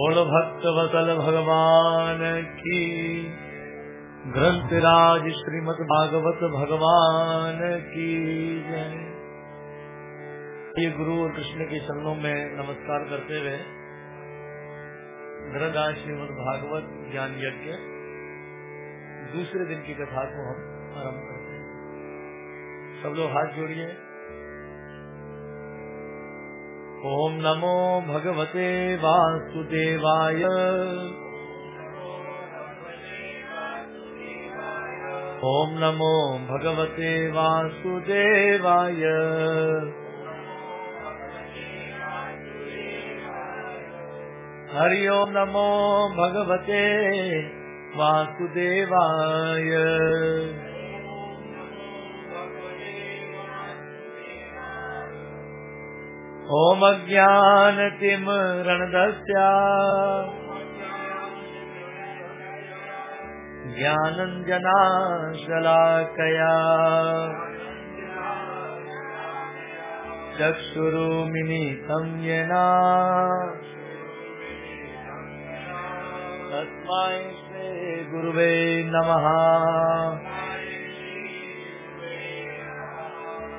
बोल भक्त वसल भगवान की। ग्रंथराज श्रीमद भागवत भगवान की जय। ये गुरु और कृष्ण के चरणों में नमस्कार करते हुए ग्रंथराज श्रीमद भागवत ज्ञान यज्ञ दूसरे दिन की कथा को हम आरंभ करते हैं। सब लोग हाथ जोड़िए। ओम नमो भगवते वासुदेवाय। ओम नमो भगवते वासुदेवाय। हरि ओम नमो भगवते वासुदेवाय। ओम ज्ञानतिमरणदस्या ज्ञानञ्जनाशलाकया। चक्षुरुमिनितं येना तस्मै श्रीगुरुवे नमः।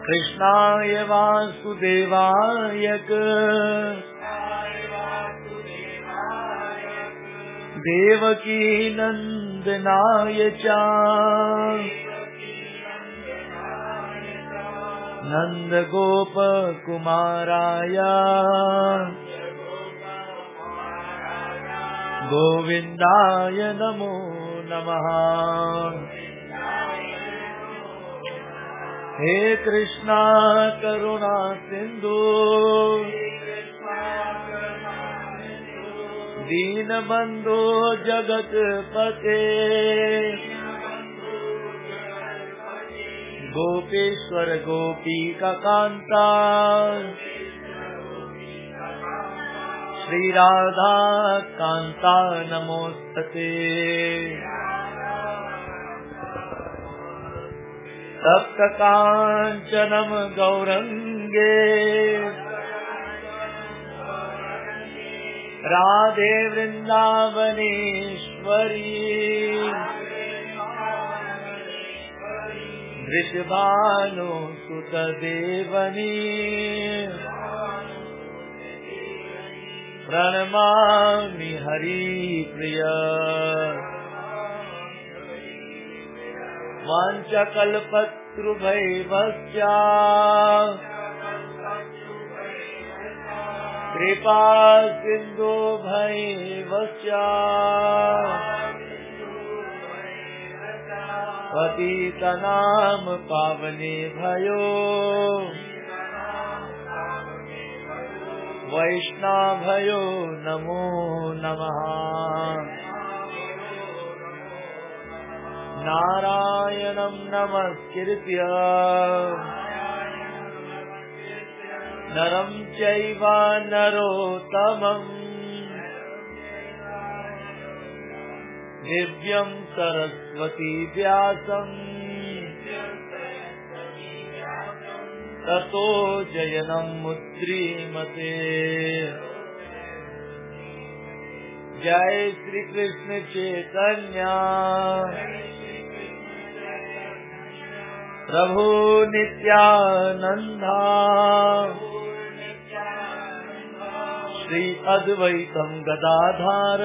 कृष्णाय वासुदेवाय देवकी नन्दनाय च नन्दगोपकुमाराय। गोविन्दाय नमो नमः। हे कृष्णा करुणा सिंधु। सिन्धु दीनबन्धो जगत्पते गोपेश्वर गोपीकान्ता श्रीराधा कान्ता नमोस्तते। सप्तकाञ्चनम् गौरङ्गे। राधे वृन्दावनेश्वरी। वृषभानु सुतदेवनी। प्रणमामि हरिप्रिय। वाञ्छकल्पतृभैवस्या कृपा सिन्धो भैवस्या पतितनाम पावने भयो वैष्णवयो नमो नमः। नारायणं नमस्कृत्य। नरं चैव नरोत्तमम्। दिव्यं सरस्वती व्यासम्। ततो जयनं मुद्रीमते। जय श्री कृष्ण चैतन्या। प्रभु नित्यानन्दा। श्री अद्वैतं गदाधार।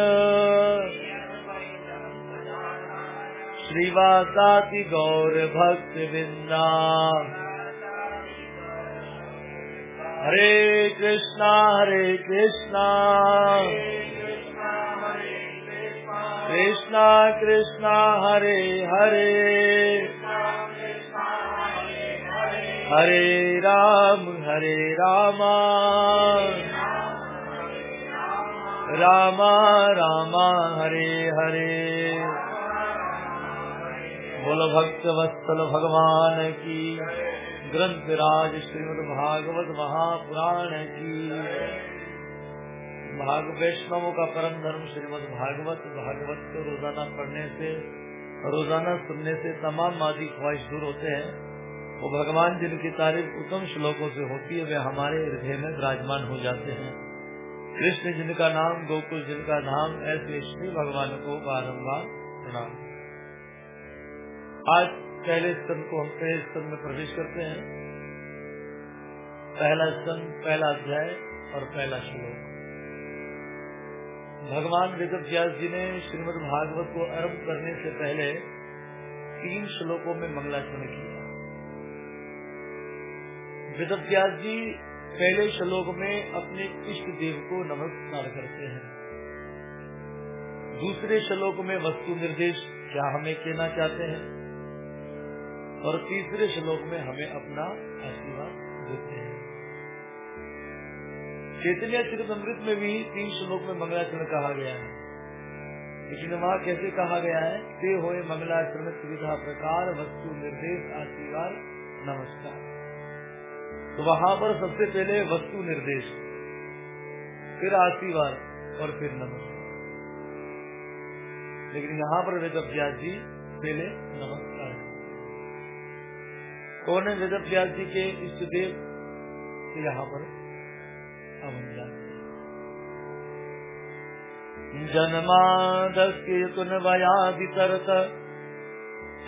श्रीवासाति गौरभक्तवृन्दा हरे कृष्णा हरे कृष्णा। कृष्णा कृष्णा, हरे हरे। हरे राम, हरे रामा। रामा रामा, हरे हरे। बोलो भक्त वत्सल भगवान की। ग्रंथ राज श्रीमद भागवत महापुराण की। भाग वैष्णवों का परम धर्म श्रीमद भागवत भागवत को रोज़ाना पढ़ने से, रोज़ाना सुनने से तमाम मादी ख्वाहिश दूर होते हैं। वो भगवान जिनकी तारीफ़ उत्तम श्लोकों से होती है, वे हमारे हृदय में विराजमान हो जाते हैं। कृष्ण जिनका नाम, गोकुल जिनका धाम, ऐसे श्री भगवान को बारम्बार प्रणाम। आज पहले स्तन को हम पहले स्तन में प्रवेश करते हैं। पहला स्तन, पहला अध्याय और पहला श्लोक। भगवान वेद व्यास जी ने श्रीमद भागवत को आरंभ करने से पहले तीन श्लोकों में मंगलाचरण किया। वेद जी पहले श्लोक में अपने इष्ट देव को नमस्कार करते हैं। दूसरे श्लोक में वस्तु निर्देश क्या हमें कहना चाहते हैं? और तीसरे श्लोक में हमें अपना आशीर्वाद देते हैं। चैतन्य चरितमृत में भी तीन श्लोक में मंगलाचरण कहा गया है। लेकिन वहाँ कैसे कहा गया है? ते हो मंगलाचरण सुविधा प्रकार, वस्तु निर्देश, आशीर्वाद, नमस्कार। तो वहाँ पर सबसे पहले वस्तु निर्देश, फिर आशीर्वाद और फिर नमस्कार। लेकिन यहाँ पर वेद व्यास जी पहले नमस्कार। कौन है वेद व्यास जी के इष्ट देव? तो यहाँ पर अमन जाते जन्मादस्कुन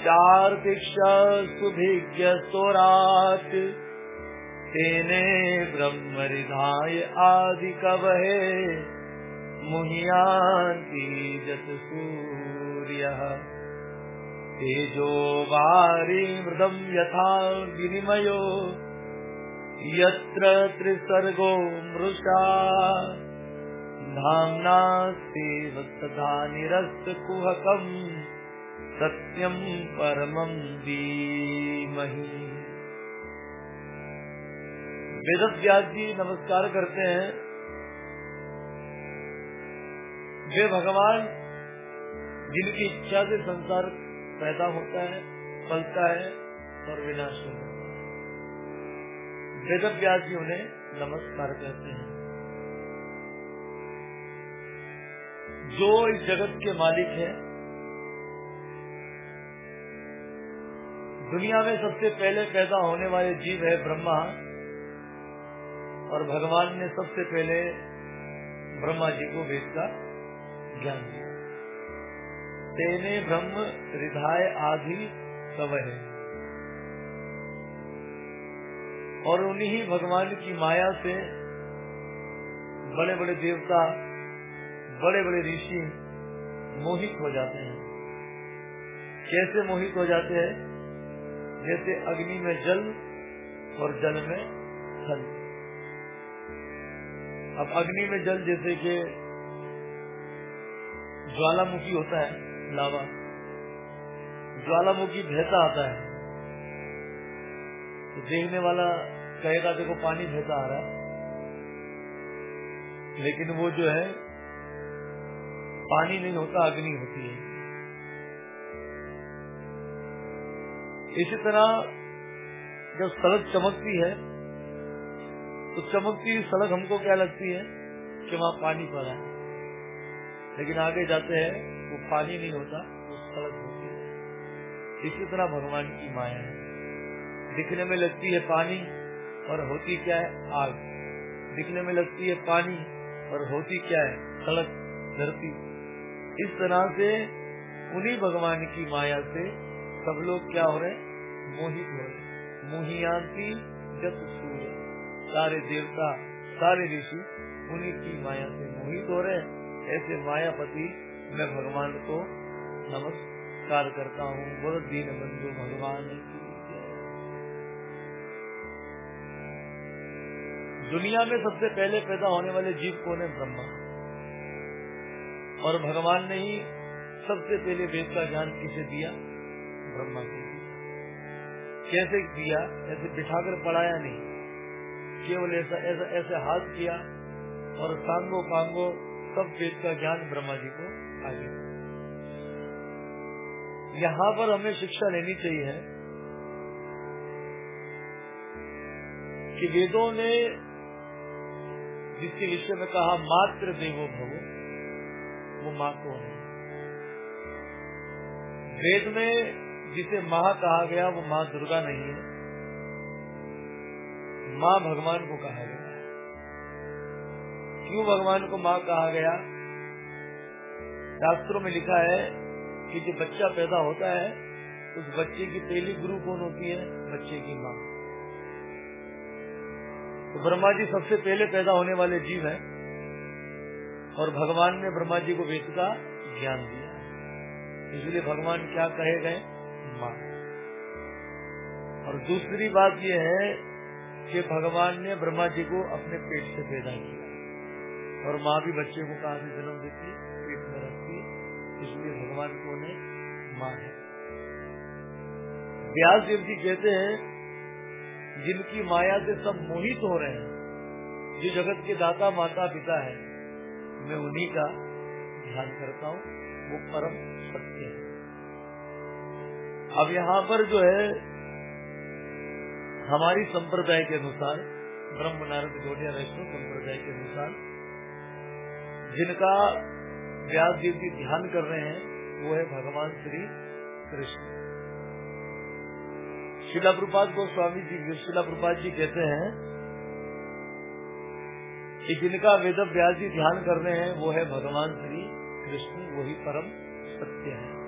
चार दीक्षा सुभिज्ञ सोराट तेने ब्रह्मरिधाय आदि कवहे मुह्यांति जत सूर्य। तेजो वारी मृदम यथा विनिमयो, यत्र त्रिसर्गो मृषा। धाम्ना सेव सदा निरस्तकुहकम् सत्यम परमं धीमहि। वेद व्यास जी नमस्कार करते हैं। वे भगवान जिनकी इच्छा से संसार पैदा होता है, फलता है और विनाश होता है। वेद व्यास जी उन्हें नमस्कार करते हैं। जो इस जगत के मालिक है, दुनिया में सबसे पहले पैदा होने वाले जीव है ब्रह्मा। और भगवान ने सबसे पहले ब्रह्मा जी को वेद का ज्ञान दिया। तेने ब्रह्म हृदय आदि सब है और उन्हीं भगवान की माया से बड़े बड़े देवता बड़े बड़े ऋषि मोहित हो जाते हैं। कैसे मोहित हो जाते हैं? जैसे अग्नि में जल और जल में थल। अब अग्नि में जल जैसे कि ज्वालामुखी होता है, लावा। ज्वालामुखी बहता आता है। तो देखने वाला कहेगा देखो पानी बहता आ रहा है। लेकिन वो जो है, पानी नहीं होता, अग्नि होती है। इसी तरह जब सड़क चमकती है तो चमकती हुई सड़क हमको क्या लगती है? कि वहाँ पानी पड़ा है। लेकिन आगे जाते हैं, वो पानी नहीं होता, वो सड़क होती है। इसी तरह भगवान की माया है। दिखने में लगती है पानी और होती क्या है? आग। दिखने में लगती है पानी और होती क्या है? सड़क, धरती। इस तरह से उन्हीं भगवान की माया से सब लोग क्या हो रहे मोहित हो रहे मोहियांती जत सारे देवता, सारे ऋषि उन्हीं की माया से मोहित हो रहे ऐसे मायापति मैं भगवान को नमस्कार करता हूँ। बोलो, दीन बंधु भगवान दुनिया में सबसे पहले पैदा होने वाले जीव कौन है? ब्रह्मा। और भगवान ने ही सबसे पहले वेद का ज्ञान किसे दिया? ब्रह्मा को। कैसे दिया ऐसे बिठाकर पढ़ाया नहीं। केवल ऐसा ऐसा, ऐसे हाथ किया और सांगो पांगो सब वेद का ज्ञान ब्रह्मा जी को आ गया। यहाँ पर हमें शिक्षा लेनी चाहिए कि वेदों ने जिसके विषय में कहा, मात्र देवो भवो, वो माँ कौन है? वेद में जिसे माँ कहा गया, वो माँ दुर्गा नहीं है। माँ भगवान को कहा गया क्यों भगवान को माँ कहा गया? शास्त्रों में लिखा है कि जब बच्चा पैदा होता है, उस बच्चे की पहली गुरु कौन होती है? बच्चे की माँ। तो ब्रह्मा जी सबसे पहले पैदा होने वाले जीव हैं और भगवान ने ब्रह्मा जी को वेद का ज्ञान दिया। इसलिए भगवान क्या कहे गए? माँ। और दूसरी बात यह है कि भगवान ने ब्रह्मा जी को अपने पेट से पैदा किया। और माँ भी बच्चे को कहा से जन्म देती, पेट में रखती, इसलिए भगवान को ने माँ है। व्यास देव जी कहते हैं, जिनकी माया से सब मोहित हो रहे हैं, जो जगत के दाता, माता, पिता है, मैं उन्हीं का ध्यान करता हूँ, वो परम सत्य है। अब यहाँ पर जो है हमारी संप्रदाय के अनुसार ब्रह्म नारद गौड़िया वैष्णव संप्रदाय के अनुसार, जिनका व्यास जी ध्यान कर रहे हैं, वो है भगवान श्री कृष्ण। शिला प्रपात गोस्वामी जी शिला प्रपात जी कहते हैं कि जिनका वेद व्यास जी ध्यान कर रहे हैं, वो है भगवान श्री कृष्ण, वही परम सत्य है।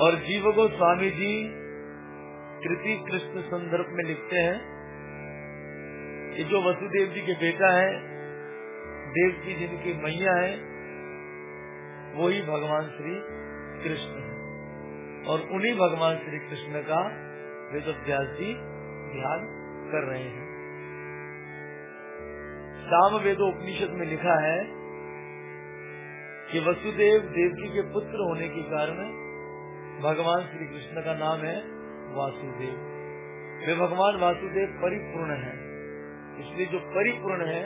और जीव को स्वामी जी कृति कृष्ण संदर्भ में लिखते हैं। कि जो वसुदेव जी के बेटा है, देव की जिनकी मैया है, वही भगवान श्री कृष्ण है। और उन्हीं भगवान श्री कृष्ण का वेद व्यास जी ध्यान कर रहे हैं। साम वेद उपनिषद में लिखा है कि वसुदेव देवकी के पुत्र होने के कारण भगवान श्री कृष्ण का नाम है वासुदेव। वे भगवान वासुदेव परिपूर्ण है। इसलिए जो परिपूर्ण है,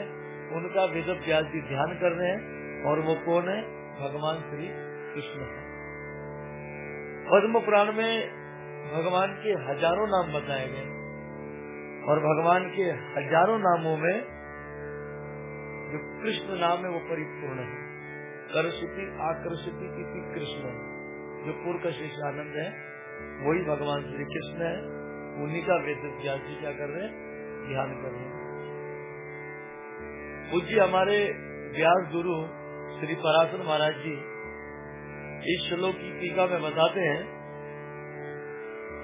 उनका वेद व्यास जी ध्यान कर रहे हैं और वो कौन है? भगवान श्री कृष्ण है। पद्म पुराण में भगवान के हज़ारों नाम बताए गए और भगवान के हज़ारों नामों में जो कृष्ण नाम है वो परिपूर्ण है। करशुति आकर्षिति कृष्ण, जो पूर्व का शेष आनंद है। वही भगवान श्री कृष्ण है। उन्हीं का वेद व्यास जी क्या कर रहे हैं? ध्यान कर रहे हैं। पूज्य हमारे व्यास गुरु श्री पराशर महाराज जी, इस श्लोक की टीका में बताते हैं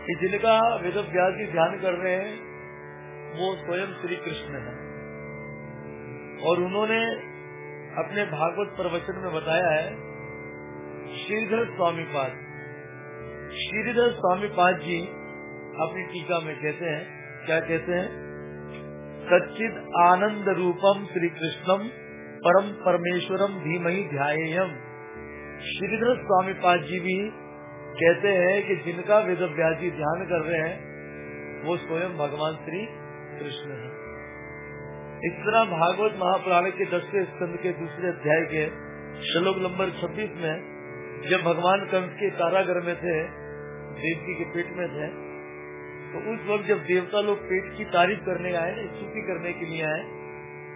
कि जिनका वेद व्यास जी ध्यान कर रहे हैं, वो स्वयं श्री कृष्ण है। और उन्होंने अपने भागवत प्रवचन में बताया है श्रीधर स्वामी पाद। श्रीधर स्वामी पाद जी अपनी टीका में कहते हैं, क्या कहते हैं? सच्चिद आनंद रूपम श्री कृष्णम परम परमेश्वरम धीमही ध्यायम श्रीधर स्वामी पाद जी भी कहते हैं कि जिनका वेद व्याजी ध्यान कर रहे हैं, वो स्वयं भगवान श्री कृष्ण है। इस तरह भागवत महापुराण के दसवें स्कंद के दूसरे अध्याय के श्लोक नंबर 26 में जब भगवान कंस के कारागर में थे देवकी के पेट में थे तो उस वक्त जब देवता लोग पेट की तारीफ़ करने आए ना स्तुति करने के लिए आए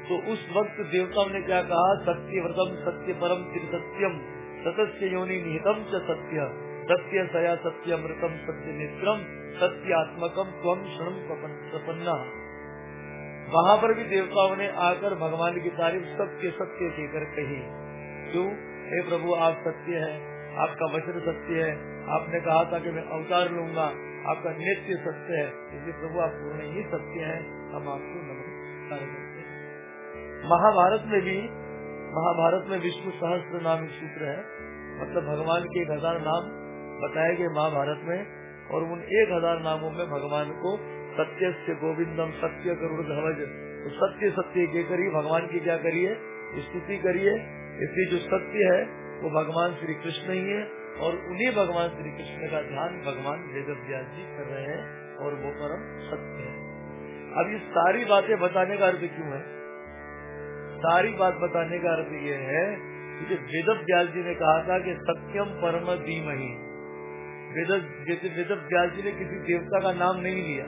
तो उस वक्त देवताओं ने क्या कहा? सत्य व्रतम सत्य परम तिर सत्यम सतस्य योनि निहितम च सत्य। सत्य सया सत्य अमृतम सत्य नेत्रम सत्यात्मकम स्वम क्षण प्रपन्ना वहाँ पर भी देवताओं ने आकर भगवान की तारीफ़ सत्य सत्य देकर कही। क्यों? हे प्रभु, आप सत्य है, आपका वचन सत्य है आपने कहा था कि मैं अवतार लूँगा। आपका नित्य सत्य है। इसलिए प्रभु आप पूर्ण ही सत्य है। हम आपको नमस्कार करते हैं। महाभारत में भी, महाभारत में विष्णु सहस्त्र नाम सूत्र है। मतलब भगवान के एक हज़ार नाम बताए गए महाभारत में। और उन एक हज़ार नामों में भगवान को सत्य से गोविंदम, सत्य करुण ध्वज तो सत्य सत्य के करिए भगवान की क्या करिए स्तुति करिए इसलिए जो सत्य है, वो भगवान श्री कृष्ण ही है। और उन्हीं भगवान श्री कृष्ण का ध्यान भगवान वेद जी कर रहे हैं और वो परम सत्य है। अब ये सारी बातें बताने का अर्थ क्यों है? सारी बात बताने का अर्थ ये है कि वेद व्यास जी ने कहा था कि सत्यम परम धीमही। वेद व्यास जी ने किसी देवता का नाम नहीं लिया।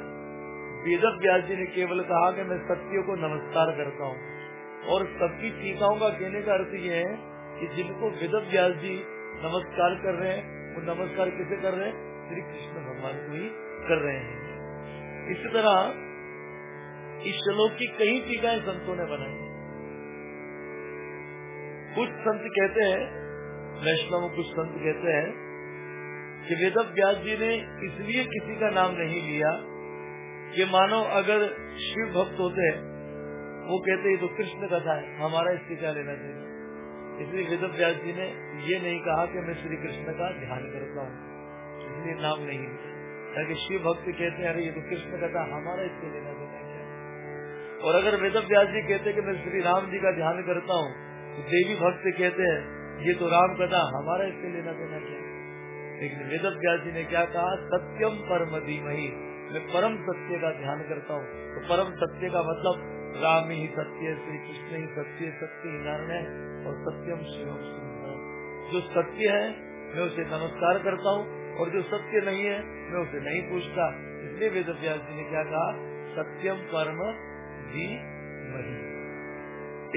वेद व्यास जी ने केवल कहा कि मैं सत्य को नमस्कार करता हूँ। और सबकी टीकाओं का कहने का अर्थ ये है कि जिनको वेद व्यास जी नमस्कार कर रहे हैं। वो नमस्कार किसे कर रहे हैं? श्री कृष्ण भगवान को ही कर रहे हैं। इसी तरह इस श्लोक की कई टीकाएँ संतों ने बनाई कुछ संत कहते हैं, वैष्णव कुछ संत कहते हैं, कि वेद व्यास जी ने इसलिए किसी का नाम नहीं लिया कि मानो अगर शिव भक्त होते वो कहते ये तो कृष्ण कथा है हमारा इससे क्या लेना देना? इसलिए वेद व्यास जी ने ये नहीं कहा कि मैं श्री कृष्ण का ध्यान करता हूँ। इसलिए नाम नहीं ताकि शिव भक्त कहते हैं, अरे ये तो कृष्ण कथा हमारा इससे लेना देना क्या और अगर वेद व्यास जी कहते कि मैं श्री राम जी का ध्यान करता हूँ तो देवी भक्त कहते हैं, ये तो राम कथा हमारा इससे लेना देना क्या लेकिन वेद व्यास जी ने क्या कहा, सत्यम परम धीमही, मैं परम सत्य का ध्यान करता हूँ। तो परम सत्य का मतलब राम ही सत्य श्री कृष्ण ही सत्य सत्य ही नारायण और सत्यम शिवम सुंदर जो सत्य है, मैं उसे नमस्कार करता हूँ, और जो सत्य नहीं है, मैं उसे नहीं पूछता। इसलिए वेद व्यास जी ने क्या कहा? सत्यम परम धी मही।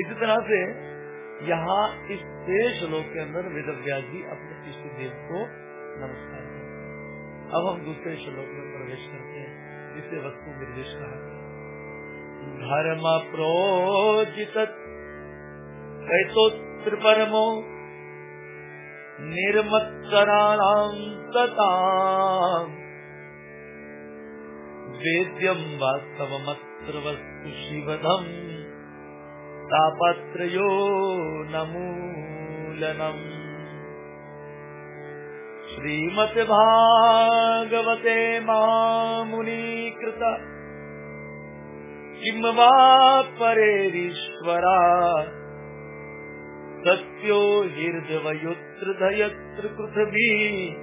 इसी तरह से यहाँ इस देश लोक के अंदर वेद व्यास जी अपने इष्ट देव को नमस्कार करते अब हम दूसरे श्लोक में प्रवेश करते हैं। जिसे वस्तु निर्देश कहा धर्म प्रोजित परमो निर्मत्सराणाम तथा वेद्यम वास्तवमत्र वस्तु शिवधम तापत्रयो नमूलनम्। श्रीमद्भागवते मामुनीकृत। किं वा परेरीश्वरा सत्यो हृदवयुत्रधयत्र पृथिवी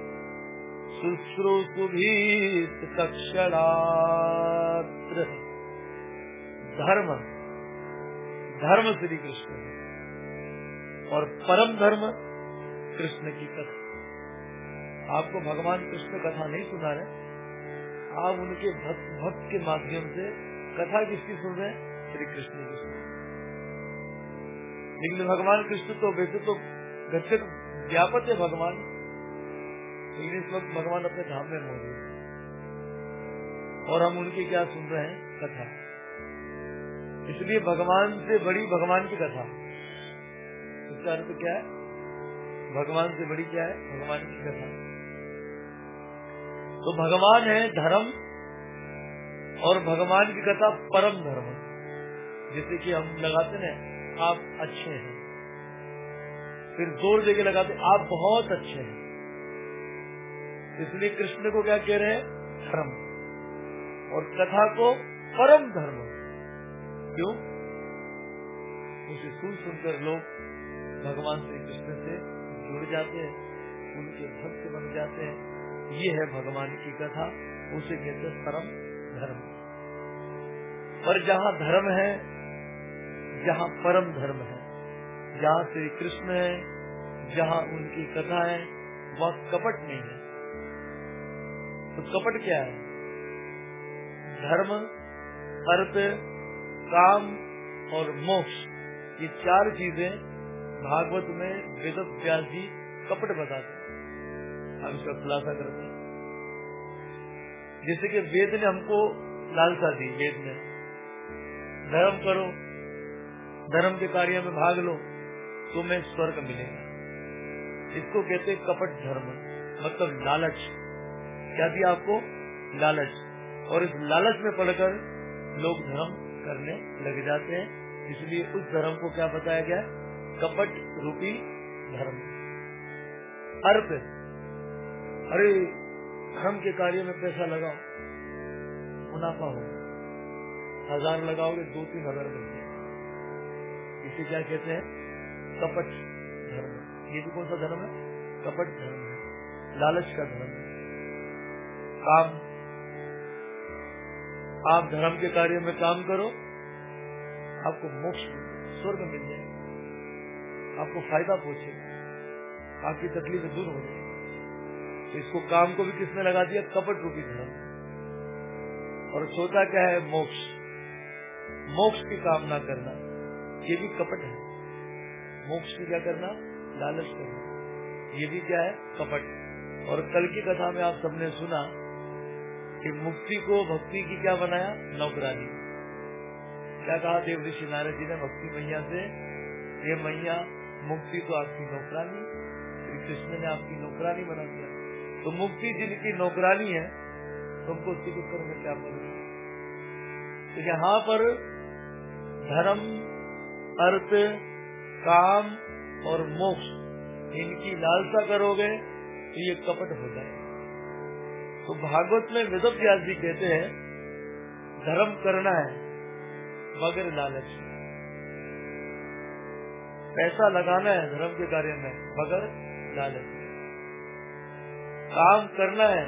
शुश्रूषुभिस्तक्षणात्र धर्म। धर्म श्री कृष्ण और परम धर्म कृष्ण की कथा। आपको भगवान कृष्ण कथा नहीं सुना रहे। आप उनके भक्त भक्त के माध्यम से कथा किसकी सुन रहे हैं? श्री कृष्ण की सुन लेकिन भगवान कृष्ण तो वैसे तो घटक व्यापक है भगवान। लेकिन इस वक्त भगवान अपने धाम में मौजूद और हम उनकी क्या सुन रहे हैं? कथा। इसलिए भगवान से बड़ी भगवान की कथा। इसका अर्थ क्या है? भगवान से बड़ी क्या है? भगवान की कथा। तो भगवान है धर्म, और भगवान की कथा परम धर्म जैसे कि हम लगाते हैं आप अच्छे हैं। फिर ज़ोर देके लगा लगाते आप बहुत अच्छे हैं। इसलिए कृष्ण को क्या कह रहे हैं? धर्म। और कथा को परम धर्म। क्यों? उसे सुन सुनकर लोग भगवान श्री कृष्ण से जुड़ जाते हैं, उनके भक्त बन जाते हैं। ये है भगवान की कथा। उसे कहते परम धर्म। पर जहाँ धर्म है जहाँ परम धर्म है, जहाँ श्री कृष्ण है, जहाँ उनकी कथा है वह कपट नहीं है। तो कपट क्या है? धर्म, अर्थ, काम और मोक्ष, ये चार चीज़ें भागवत में वेद व्यास जी कपट बताते हम इसका खुलासा करते हैं। जैसे कि वेद ने हमको लालसा दी, वेद ने, धर्म करो धर्म के कार्य में भाग लो, तुम्हें स्वर्ग मिलेगा। इसको कहते कपट धर्म मतलब लालच। क्या दिया आपको? लालच। और इस लालच में पढ़कर लोग धर्म करने लग जाते हैं। इसलिए उस धर्म को क्या बताया गया? कपट रूपी धर्म। अर्थ। अरे, धर्म के कार्य में पैसा लगाओ, मुनाफा हो। हज़ार लगाओगे दो तीन हज़ार मिलते इसे क्या कहते हैं? कपट धर्म। ये भी कौन सा धर्म है? कपट धर्म है। लालच का धर्म है। काम आप धर्म के कार्य में काम करो, आपको मोक्ष स्वर्ग मिल जाए। आपको फ़ायदा पहुँचे। आपकी तकलीफ़ दूर हो जाए। तो इसको काम को भी किसने लगा दिया? कपट रूपी धर्म। और सोचा क्या है? मोक्ष। मोक्ष की कामना करना। ये भी कपट है। मोक्ष की क्या करना? लालच करना। ये भी क्या है? कपट। और कल की कथा में आप सबने सुना कि मुक्ति को भक्ति की क्या बनाया? नौकरानी। क्या कहा देव ऋषि नारद जी ने भक्ति मैया से? ये मैया, मुक्ति तो आपकी नौकरानी। श्री कृष्ण ने आपकी नौकरानी बना दिया। तो मुक्ति जिनकी नौकरानी है तुमको उसके चक्कर में क्या पड़ेगा तो यहाँ पर धर्म अर्थ, काम और मोक्ष, इनकी लालसा करोगे तो ये कपट हो जाए तो भागवत में वेद व्यास जी कहते हैं, धर्म करना है, मगर लालच पैसा लगाना है धर्म के कार्य में, मगर लालच काम करना है,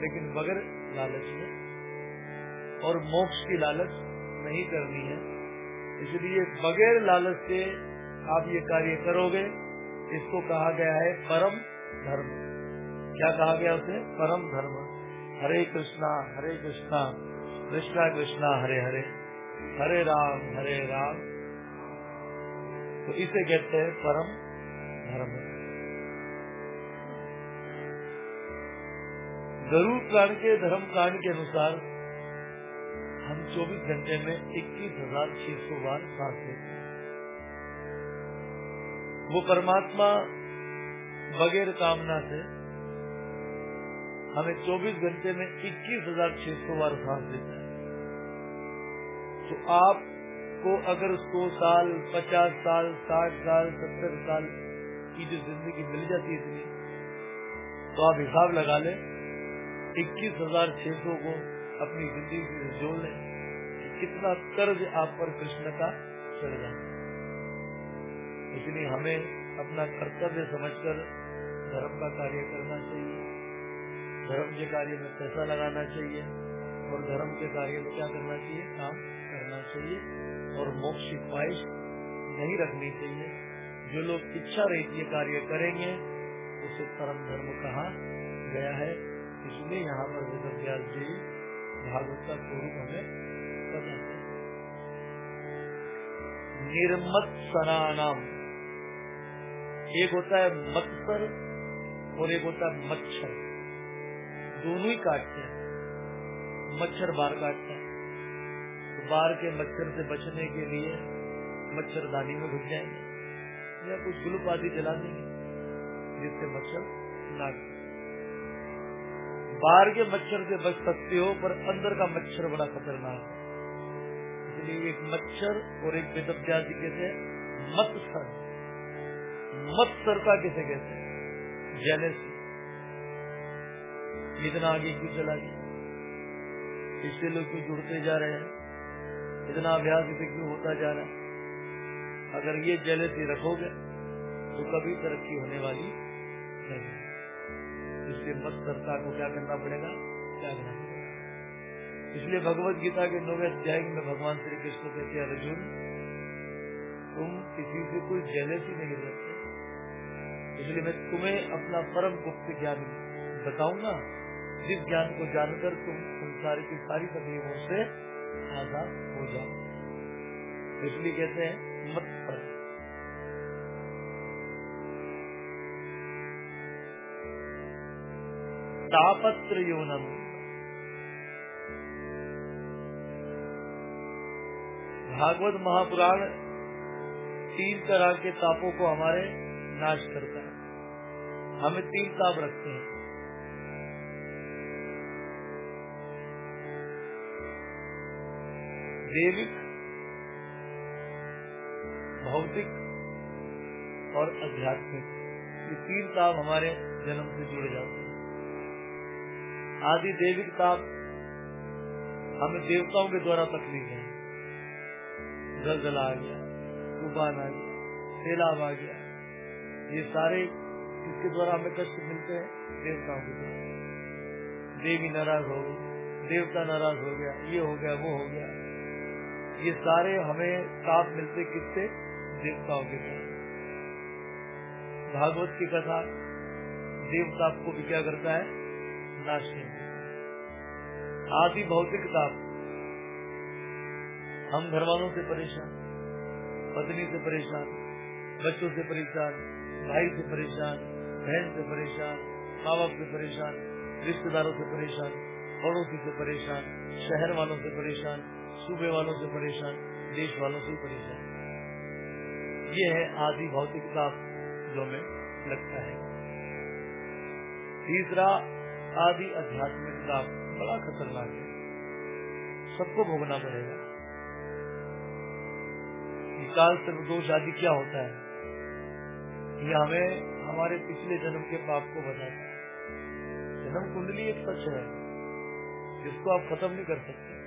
लेकिन बगैर लालच में और मोक्ष की लालच नहीं करनी है। इसलिए बगैर लालच से आप ये कार्य करोगे। इसको कहा गया है परम धर्म। क्या कहा गया उसे? परम धर्म। हरे कृष्णा हरे कृष्णा। कृष्णा कृष्णा, हरे हरे। हरे राम हरे राम। तो इसे कहते हैं परम धर्म। गरुड़ प्राण के धर्म कांड के अनुसार हम 24 घंटे में इक्कीस हज़ार छह सौ बार सांस लेते हैं वो परमात्मा बगैर कामना से हमें 24 घंटे में इक्कीस हज़ार छह सौ बार सांस देता है। तो आपको अगर सौ साल, पचास साल, साठ साल, सत्तर साल की जो ज़िंदगी मिल जाती है इतनी तो आप हिसाब लगा लें, इक्कीस हज़ार छह सौ को अपनी ज़िंदगी से जोड़ लें कि कितना कर्ज आप पर कृष्ण का चढ़ जाए। इसलिए हमें अपना कर्तव्य समझकर धर्म का कार्य करना चाहिए, धर्म के कार्य में पैसा लगाना चाहिए और धर्म के कार्य में क्या करना चाहिए? काम करना चाहिए और मोक्ष की ख्वाहिश नहीं रखनी चाहिए। जो लोग इच्छा रहती है कार्य करेंगे, उसे परम धर्म कहा गया है। इसलिए यहाँ पर वेद जी भागवत का स्वरूप हमें बताते निर्मत सनानाम। एक होता है मत्सर और एक होता है मच्छर। दोनों ही काटते हैं। मच्छर बार काटता है। तो बार के मच्छर से बचने के लिए मच्छरदानी में घुस जाएँगे। या कुछ गुलूप आदि जला देंगे, जिससे मच्छर ना बाहर के मच्छर से बच सकते हो, पर अंदर का मच्छर बड़ा खतरनाक है। इसलिए एक मच्छर और एक बेदब जाति कहते हैं? मत्सर। मत्सरता किसे कहते हैं? जेलेसी इतना आगे क्यों चला गया? इससे लोग क्यों जुड़ते जा रहे हैं? इतना अभ्यास इसे क्यों होता जा रहा है? अगर ये जेलेसी रखोगे तो कभी तरक्की होने वाली नहीं। इसलिए मत्सरता को क्या करना पड़ेगा? त्यागना पड़ेगा? इसलिए भगवत गीता के नौवे अध्याय में भगवान श्री कृष्ण कहते हैं अर्जुन तुम किसी से कोई जेलेसी नहीं रखते। इसलिए मैं तुम्हें अपना परम गुप्त ज्ञान बताऊँगा जिस ज्ञान को जानकर तुम संसार की सारी तकलीफों से आज़ाद हो जाओ। इसलिए कहते हैं मत पर तापत्र योनम भागवत महापुराण तीन तरह के तापों को हमारे नाश करता है। हमें तीन ताप रखते हैं। देविक भौतिक और आध्यात्मिक। ये तीन ताप हमारे जन्म से जुड़े जाते हैं। आदि देविक ताप हमें देवताओं के द्वारा तकलीफ़ है। जलजल आ गया तूफ़ान आ गया, सैलाब आ गया। ये सारे किसके द्वारा हमें कष्ट मिलते हैं, देवताओं के द्वारा। देवी नाराज़ हो गई, देवता नाराज़ हो गया, ये हो गया, वो हो गया। ये सारे हमें ताप मिलते किससे? देवताओं के द्वारा। भागवत की कथा देवता को भी क्या करता है? नाश आदि भौतिकता हम घर वालों से परेशान पत्नी से परेशान बच्चों से परेशान भाई से परेशान बहन से परेशान माँ बाप से परेशान रिश्तेदारों से परेशान पड़ोसी से परेशान शहर वालों से परेशान सूबे वालों से परेशान देश वालों से परेशान ये है आदि भौतिकता जो में लगता है तीसरा आदि आध्यात्मिकता बड़ा खतरनाक है। सबको भोगना पड़ेगा। काल सर्व दोष आदि क्या होता है? ये हमें हमारे पिछले जन्म के पाप को बताता जन्म कुंडली एक सच है, जिसको आप खत्म नहीं कर सकते।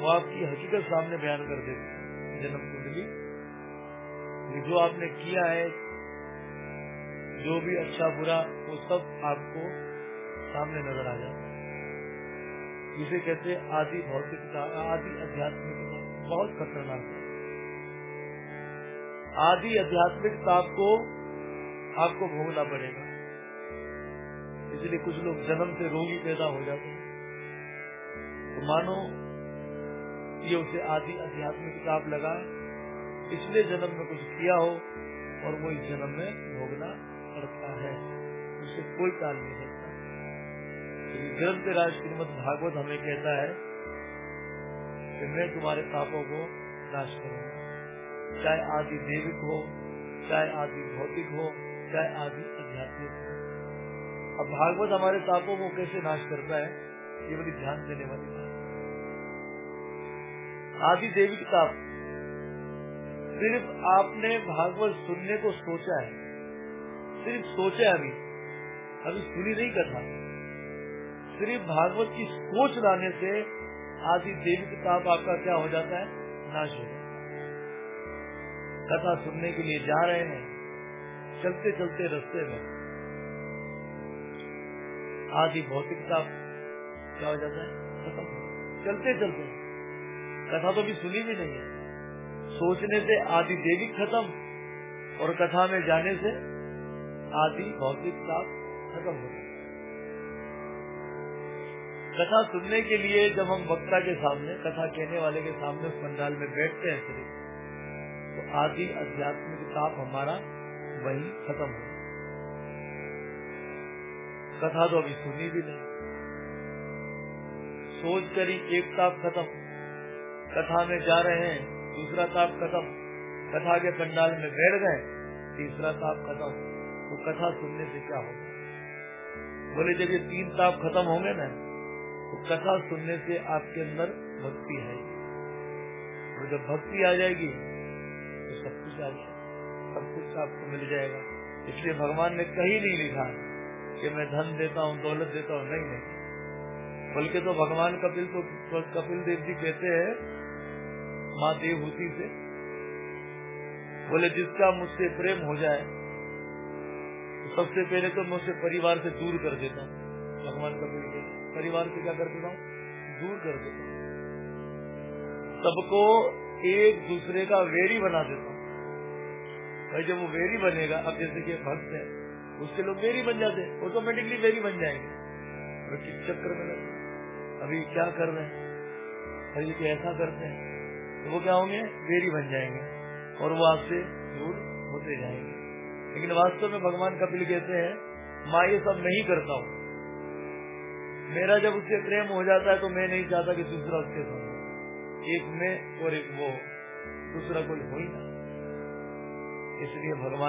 वो आपकी हकीकत सामने बयान कर देगी जन्म कुंडली। जो आपने किया है, जो भी अच्छा बुरा, वो सब आपको सामने नज़र आ जाता है जिसे कहते आदि भौतिकता आदि आध्यात्मिकता बहुत खतरनाक है। आदि आध्यात्मिकता को आपको भोगना पड़ेगा। इसलिए कुछ लोग जन्म से रोगी पैदा हो जाते हैं। तो मानो ये उसे आदि आध्यात्मिक ताप लगा पिछले जन्म में कुछ किया हो और वो इस जन्म में भोगना पड़ता है। उसे कोई काल नहीं सकता ग्रंथ राज श्रीमद भागवत हमें कहता है कि मैं तुम्हारे पापों को नाश करूँगा। चाहे आदि देविक हो, चाहे आदि भौतिक हो, चाहे आदि आध्यात्मिक हो। अब भागवत हमारे पापों को कैसे नाश करता है, ये बड़ी ध्यान देने वाली बात आदि देवी ताप सिर्फ़ आपने भागवत सुनने को सोचा है। सिर्फ़ सोचा है अभी। अभी सुनी नहीं कथा सिर्फ़ भागवत की सोच लाने से आदि देवी किताब आपका क्या हो जाता है? नाश हो है। कथा सुनने के लिए जा रहे हैं। चलते चलते रस्ते में आदि भौतिकता क्या हो जाता है? खत्म चलते चलते। कथा तो भी सुनी भी नहीं है। सोचने से आदि देवी खत्म और कथा में जाने से आदि भौतिक साफ़ खत्म हो गया कथा सुनने के लिए जब हम वक्ता के सामने, कथा कहने वाले के सामने पंडाल में बैठते हैं शरीर तो आदि आध्यात्मिक ताप हमारा वही खत्म हो कथा तो अभी सुनी भी नहीं। सोच कर ही एक ताप खत्म। कथा में जा रहे हैं, दूसरा ताप खत्म। कथा के पंडाल में बैठ गए, तीसरा ताप खत्म। तो कथा सुनने से क्या होगा? बोले, जब ये तीन ताप खत्म होंगे ना तो कथा सुनने से आपके अंदर भक्ति है। और जब भक्ति आ जाएगी तो सब कुछ आ जाएगा। सब कुछ आपको मिल जाएगा। इसलिए भगवान ने कहीं नहीं लिखा कि मैं धन देता हूँ, दौलत देता हूँ। नहीं नहीं। बल्कि तो भगवान कपिल तो कपिल देव जी कहते हैं, माँ देवहूति से, बोले, जिसका मुझसे प्रेम हो जाए तो सबसे पहले तो मैं उसे परिवार से दूर कर देता हूँ। भगवान कपिल के परिवार से क्या कर देता हूँ? दूर कर देता हूँ। सबको एक दूसरे का वेरी बना देता हूँ। भाई जब वो वेरी बनेगा, अब जैसे कि भक्त है उससे लोग वेरी बन जाते हैं ऑटोमेटिकली वेरी बन जाएँगे। किस चक्कर में लगे? अभी क्या कर रहे हैं? अभी ऐसा करते हैं? तो वो क्या होंगे? वेरी बन जाएँगे और वो आपसे दूर होते जाएँगे। लेकिन वास्तव में भगवान कपिल कहते हैं, माँ, ये सब नहीं करता हूँ। मेरा जब उससे प्रेम हो जाता है तो मैं नहीं चाहता कि दूसरा उसके साथ एक मैं और एक वो। दूसरा कोई हो ही ना। इसलिए भगवान